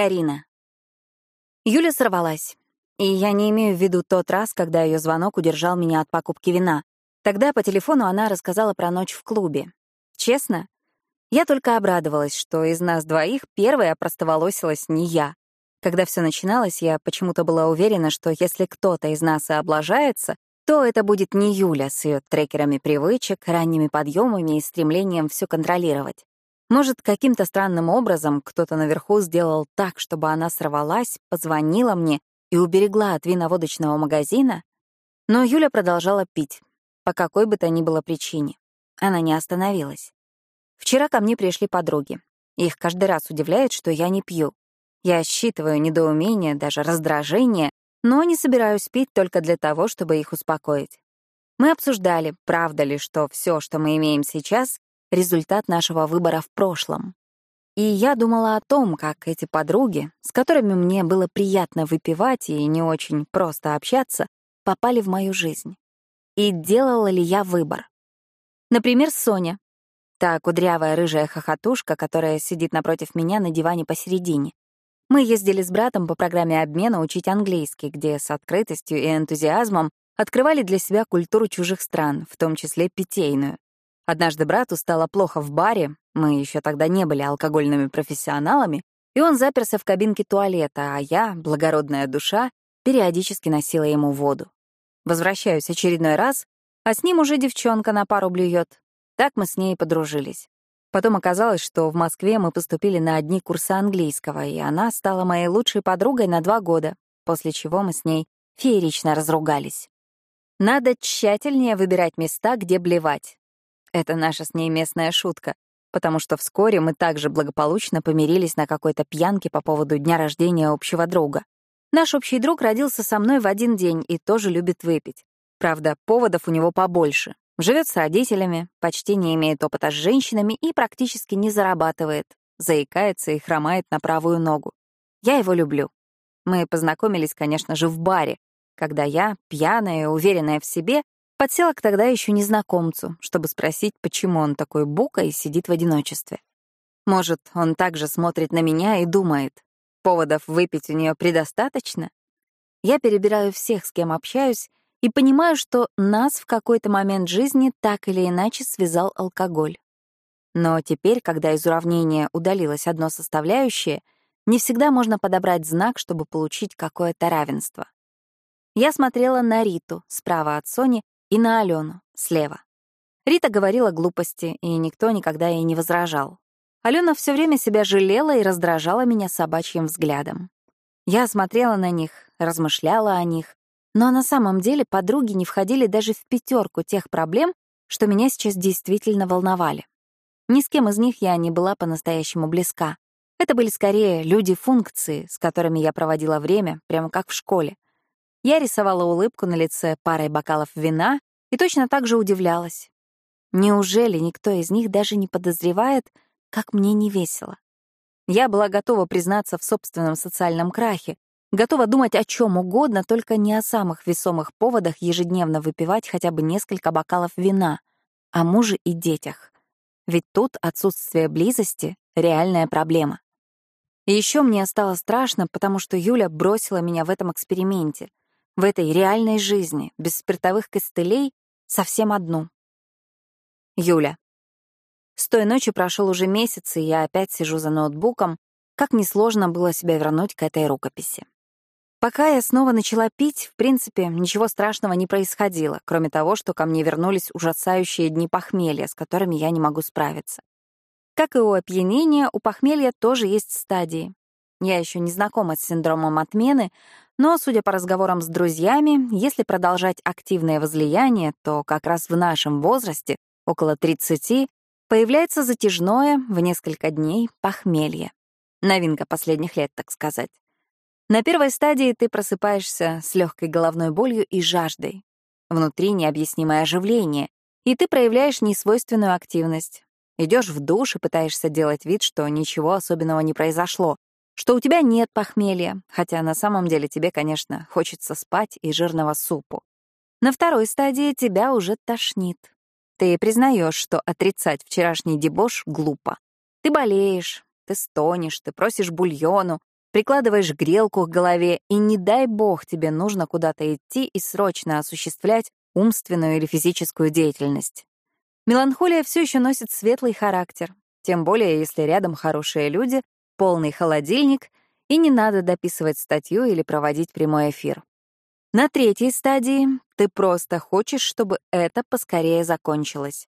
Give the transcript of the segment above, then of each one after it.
Карина. Юля сорвалась. И я не имею в виду тот раз, когда ее звонок удержал меня от покупки вина. Тогда по телефону она рассказала про ночь в клубе. Честно, я только обрадовалась, что из нас двоих первой опростоволосилась не я. Когда все начиналось, я почему-то была уверена, что если кто-то из нас и облажается, то это будет не Юля с ее трекерами привычек, ранними подъемами и стремлением все контролировать. Может, каким-то странным образом кто-то наверху сделал так, чтобы она сорвалась, позвонила мне и уберегла от виноводочного магазина? Но Юля продолжала пить, по какой бы то ни было причине. Она не остановилась. Вчера ко мне пришли подруги. Их каждый раз удивляет, что я не пью. Я считываю недоумение, даже раздражение, но не собираюсь пить только для того, чтобы их успокоить. Мы обсуждали, правда ли, что все, что мы имеем сейчас, — результат нашего выбора в прошлом. И я думала о том, как эти подруги, с которыми мне было приятно выпивать и не очень просто общаться, попали в мою жизнь. И делала ли я выбор? Например, Соня, та кудрявая рыжая хохотушка, которая сидит напротив меня на диване посередине. Мы ездили с братом по программе обмена учить английский, где с открытостью и энтузиазмом открывали для себя культуру чужих стран, в том числе питейную. Однажды брату стало плохо в баре, мы еще тогда не были алкогольными профессионалами, и он заперся в кабинке туалета, а я, благородная душа, периодически носила ему воду. Возвращаюсь очередной раз, а с ним уже девчонка на пару блюет. Так мы с ней подружились. Потом оказалось, что в Москве мы поступили на одни курсы английского, и она стала моей лучшей подругой на два года, после чего мы с ней феерично разругались. Надо тщательнее выбирать места, где блевать. Это наша с ней местная шутка, потому что вскоре мы также благополучно помирились на какой-то пьянке по поводу дня рождения общего друга. Наш общий друг родился со мной в один день и тоже любит выпить. Правда, поводов у него побольше. Живет с родителями, почти не имеет опыта с женщинами и практически не зарабатывает, заикается и хромает на правую ногу. Я его люблю. Мы познакомились, конечно же, в баре, когда я, пьяная и уверенная в себе, подсела к тогда еще незнакомцу, чтобы спросить, почему он такой бука и сидит в одиночестве. Может, он также смотрит на меня и думает, поводов выпить у нее предостаточно? Я перебираю всех, с кем общаюсь, и понимаю, что нас в какой-то момент жизни так или иначе связал алкоголь. Но теперь, когда из уравнения удалилось одно составляющее, не всегда можно подобрать знак, чтобы получить какое-то равенство. Я смотрела на Риту справа от Сони и на Алену слева. Рита говорила глупости, и никто никогда ей не возражал. Алена все время себя жалела и раздражала меня собачьим взглядом. Я смотрела на них, размышляла о них, но на самом деле подруги не входили даже в пятерку тех проблем, что меня сейчас действительно волновали. Ни с кем из них я не была по-настоящему близка. Это были скорее люди-функции, с которыми я проводила время, прямо как в школе. Я рисовала улыбку на лице парой бокалов вина и точно так же удивлялась. Неужели никто из них даже не подозревает, как мне не весело? Я была готова признаться в собственном социальном крахе, Готова думать о чем угодно, только не о самых весомых поводах ежедневно выпивать хотя бы несколько бокалов вина, о муже и детях. Ведь тут отсутствие близости — реальная проблема. И еще мне стало страшно, потому что Юля бросила меня в этом эксперименте, в этой реальной жизни, без спиртовых костылей, совсем одну. Юля. С той ночи прошел уже месяц, и я опять сижу за ноутбуком, как несложно было себя вернуть к этой рукописи. Пока я снова начала пить, в принципе, ничего страшного не происходило, кроме того, что ко мне вернулись ужасающие дни похмелья, с которыми я не могу справиться. Как и у опьянения, у похмелья тоже есть стадии. Я еще не знакома с синдромом отмены, но, судя по разговорам с друзьями, если продолжать активное возлияние, то как раз в нашем возрасте, около 30, появляется затяжное в несколько дней похмелье. Новинка последних лет, так сказать. На первой стадии ты просыпаешься с легкой головной болью и жаждой. Внутри необъяснимое оживление, и ты проявляешь несвойственную активность. Идешь в душ и пытаешься делать вид, что ничего особенного не произошло, что у тебя нет похмелья, хотя на самом деле тебе, конечно, хочется спать и жирного супу. На второй стадии тебя уже тошнит. Ты признаешь, что отрицать вчерашний дебош глупо. Ты болеешь, ты стонешь, ты просишь бульону, Прикладываешь грелку к голове, и не дай бог тебе нужно куда-то идти и срочно осуществлять умственную или физическую деятельность. Меланхолия все еще носит светлый характер, тем более если рядом хорошие люди, полный холодильник, и не надо дописывать статью или проводить прямой эфир. На третьей стадии ты просто хочешь, чтобы это поскорее закончилось.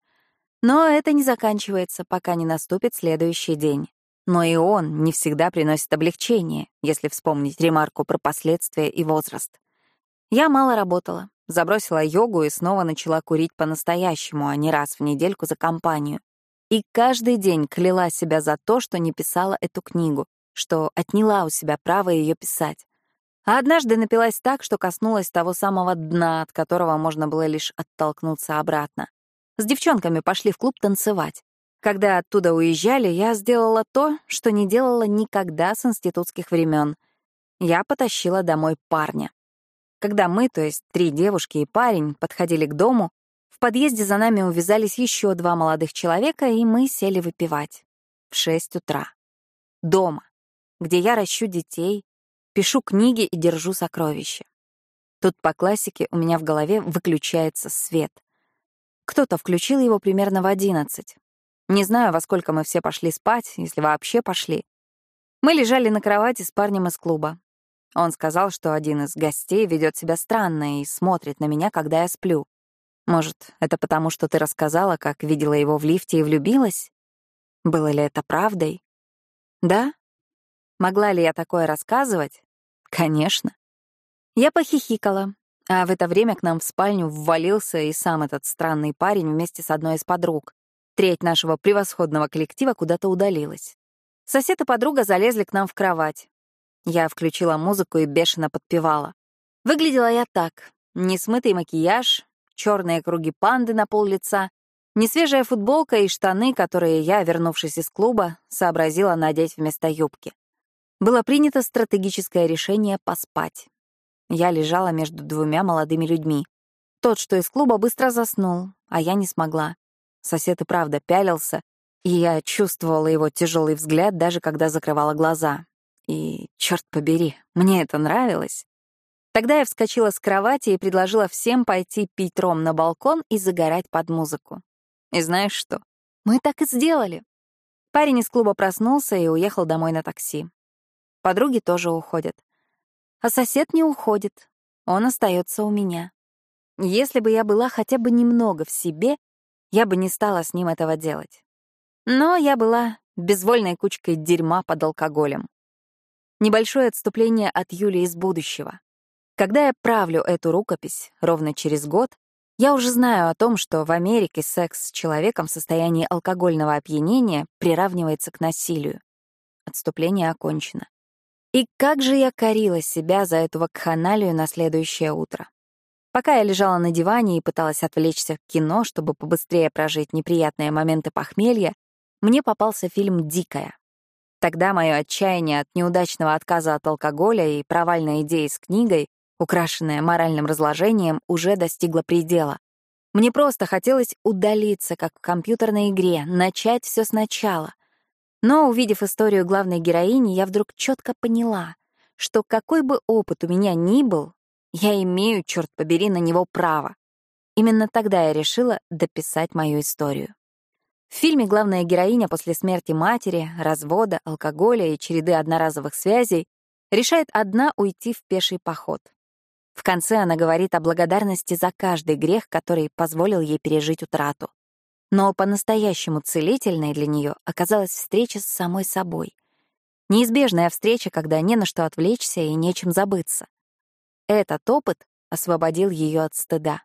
Но это не заканчивается, пока не наступит следующий день. Но и он не всегда приносит облегчение, если вспомнить ремарку про последствия и возраст. Я мало работала, забросила йогу и снова начала курить по-настоящему, а не раз в недельку за компанию. И каждый день кляла себя за то, что не писала эту книгу, что отняла у себя право ее писать. А однажды напилась так, что коснулась того самого дна, от которого можно было лишь оттолкнуться обратно. С девчонками пошли в клуб танцевать. Когда оттуда уезжали, я сделала то, что не делала никогда с институтских времен. Я потащила домой парня. Когда мы, то есть три девушки и парень, подходили к дому, подъезде за нами увязались еще два молодых человека, и мы сели выпивать. В шесть утра. Дома, где я ращу детей, пишу книги и держу сокровища. Тут по классике у меня в голове выключается свет. Кто-то включил его примерно в одиннадцать. Не знаю, во сколько мы все пошли спать, если вообще пошли. Мы лежали на кровати с парнем из клуба. Он сказал, что один из гостей ведет себя странно и смотрит на меня, когда я сплю. Может, это потому, что ты рассказала, как видела его в лифте и влюбилась? Было ли это правдой? Да? Могла ли я такое рассказывать? Конечно. Я похихикала, а в это время к нам в спальню ввалился и сам этот странный парень вместе с одной из подруг. Треть нашего превосходного коллектива куда-то удалилась. Сосед и подруга залезли к нам в кровать. Я включила музыку и бешено подпевала. Выглядела я так. Несмытый макияж, черные круги панды на пол лица, несвежая футболка и штаны, которые я, вернувшись из клуба, сообразила надеть вместо юбки. Было принято стратегическое решение поспать. Я лежала между двумя молодыми людьми. Тот, что из клуба, быстро заснул, а я не смогла. Сосед и правда пялился, и я чувствовала его тяжелый взгляд, даже когда закрывала глаза. И, черт побери, мне это нравилось. Тогда я вскочила с кровати и предложила всем пойти пить ром на балкон и загорать под музыку. И знаешь что? Мы так и сделали. Парень из клуба проснулся и уехал домой на такси. Подруги тоже уходят. А сосед не уходит. Он остается у меня. Если бы я была хотя бы немного в себе, я бы не стала с ним этого делать. Но я была безвольной кучкой дерьма под алкоголем. Небольшое отступление от Юли из будущего. Когда я правлю эту рукопись ровно через год, я уже знаю о том, что в Америке секс с человеком в состоянии алкогольного опьянения приравнивается к насилию. Отступление окончено. И как же я корила себя за эту вакханалию на следующее утро. Пока я лежала на диване и пыталась отвлечься в кино, чтобы побыстрее прожить неприятные моменты похмелья, мне попался фильм «Дикая». Тогда мое отчаяние от неудачного отказа от алкоголя и провальной идеи с книгой, украшенная моральным разложением, уже достигло предела. Мне просто хотелось удалиться, как в компьютерной игре, начать все сначала. Но, увидев историю главной героини, я вдруг четко поняла, что какой бы опыт у меня ни был, я имею, черт побери, на него право. Именно тогда я решила дописать мою историю. В фильме главная героиня после смерти матери, развода, алкоголя и череды одноразовых связей решает одна уйти в пеший поход. В конце она говорит о благодарности за каждый грех, который позволил ей пережить утрату. Но по-настоящему целительной для нее оказалась встреча с самой собой. Неизбежная встреча, когда не на что отвлечься и нечем забыться. Этот опыт освободил ее от стыда.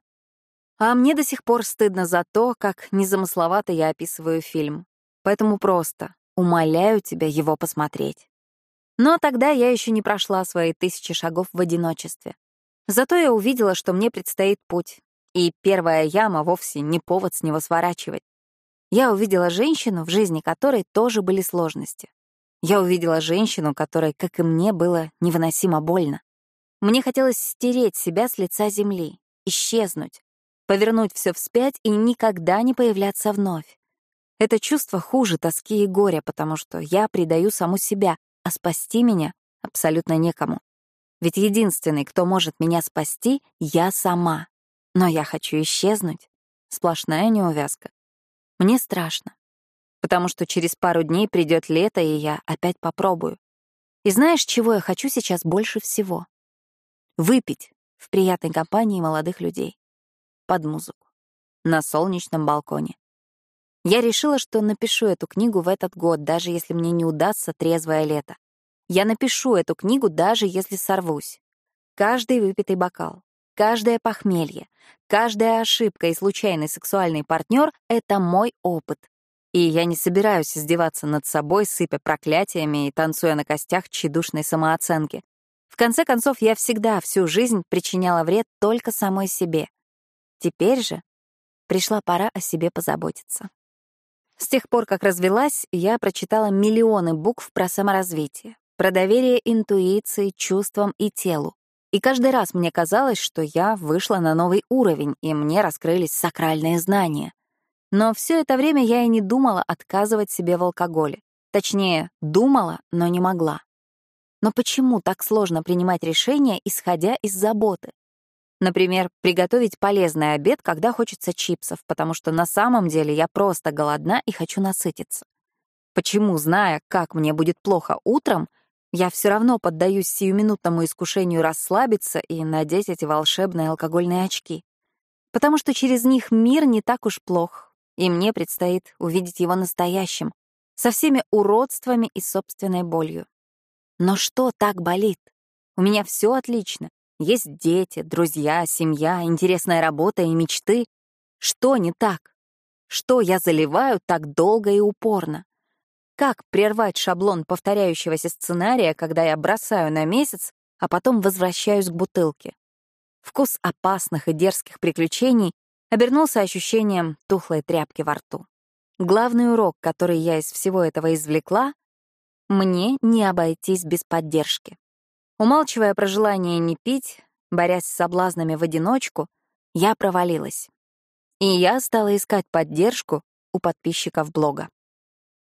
А мне до сих пор стыдно за то, как незамысловато я описываю фильм. Поэтому просто умоляю тебя его посмотреть. Но тогда я еще не прошла свои тысячи шагов в одиночестве. Зато я увидела, что мне предстоит путь, и первая яма вовсе не повод с него сворачивать. Я увидела женщину, в жизни которой тоже были сложности. Я увидела женщину, которой, как и мне, было невыносимо больно. Мне хотелось стереть себя с лица земли, исчезнуть, повернуть все вспять и никогда не появляться вновь. Это чувство хуже тоски и горя, потому что я предаю саму себя, а спасти меня абсолютно некому. Ведь единственный, кто может меня спасти, — я сама. Но я хочу исчезнуть. Сплошная неувязка. Мне страшно, потому что через пару дней придет лето, и я опять попробую. И знаешь, чего я хочу сейчас больше всего? Выпить в приятной компании молодых людей. Под музыку. На солнечном балконе. Я решила, что напишу эту книгу в этот год, даже если мне не удастся трезвое лето. Я напишу эту книгу, даже если сорвусь. Каждый выпитый бокал, каждое похмелье, каждая ошибка и случайный сексуальный партнер — это мой опыт. И я не собираюсь издеваться над собой, сыпя проклятиями и танцуя на костях тщедушной самооценки. В конце концов, я всегда всю жизнь причиняла вред только самой себе. Теперь же пришла пора о себе позаботиться. С тех пор, как развелась, я прочитала миллионы букв про саморазвитие, про доверие интуиции, чувствам и телу. И каждый раз мне казалось, что я вышла на новый уровень, и мне раскрылись сакральные знания. Но все это время я и не думала отказывать себе в алкоголе. Точнее, думала, но не могла. Но почему так сложно принимать решения, исходя из заботы? Например, приготовить полезный обед, когда хочется чипсов, потому что на самом деле я просто голодна и хочу насытиться. Почему, зная, как мне будет плохо утром, я все равно поддаюсь сиюминутному искушению расслабиться и надеть эти волшебные алкогольные очки? Потому что через них мир не так уж плох, и мне предстоит увидеть его настоящим, со всеми уродствами и собственной болью. Но что так болит? У меня все отлично. Есть дети, друзья, семья, интересная работа и мечты. Что не так? Что я заливаю так долго и упорно? Как прервать шаблон повторяющегося сценария, когда я бросаю на месяц, а потом возвращаюсь к бутылке? Вкус опасных и дерзких приключений обернулся ощущением тухлой тряпки во рту. Главный урок, который я из всего этого извлекла — мне не обойтись без поддержки. Умалчивая про желание не пить, борясь с соблазнами в одиночку, я провалилась. И я стала искать поддержку у подписчиков блога.